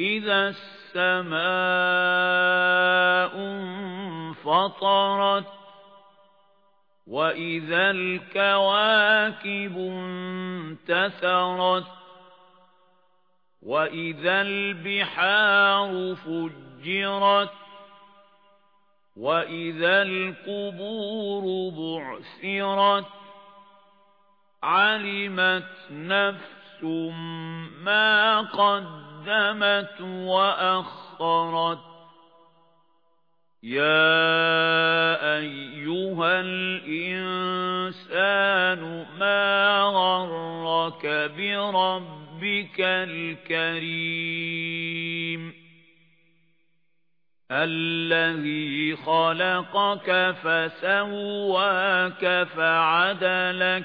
إِذَا السَّمَاءُ انفَطَرَتْ وَإِذَا الْكَوَاكِبُ انتَثَرَتْ وَإِذَا الْبِحَارُ فُجِّرَتْ وَإِذَا الْقُبُورُ بُعْثِرَتْ عَلِمَتْ نَفْسٌ مَا قَدَّمَتْ وَأَخَّرَتْ. يَا أَيُّهَا الْإِنسَانُ مَا غَرَّكَ بِرَبِّكَ الْكَرِيمِ؟ الَّذِي خَلَقَكَ فَسَوَّاكَ فَعَدَلَكَ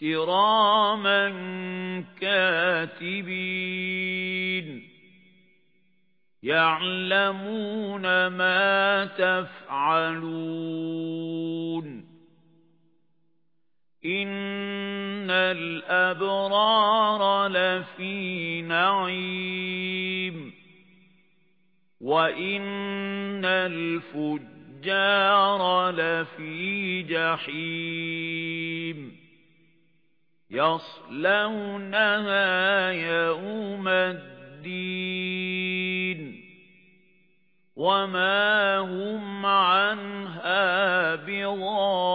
كِرَامًا كَاتِبِينَ يَعْلَمُونَ مَا تَفْعَلُونَ إِنَّ الْأَبْرَارَ لَفِي نَعِيمٍ وَإِنَّ الْفُجَّارَ لَفِي جَحِيمٍ يَصْلَوْنَهَا يَوْمَ الدِّينِ وَمَا هُمْ عَنْهَا بِغَائِبِينَ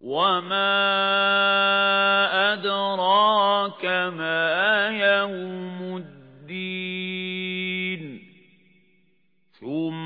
وَمَا أَدْرَاكَ مَا يَوْمُ الدِّينِ ثُمَّ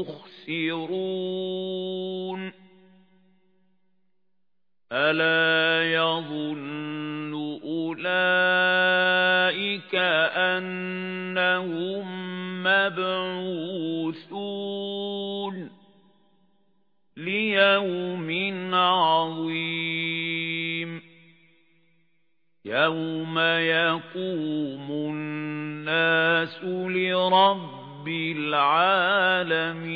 يُخْسِرُونَ. أَلَا يَظُنُّ أُولَئِكَ أَنَّهُم مَّبْعُوثُونَ لِيَوْمٍ عَظِيمٍ. يَوْمَ يَقُومُ النَّاسُ لِرَبِّ الْعَالَمِينَ.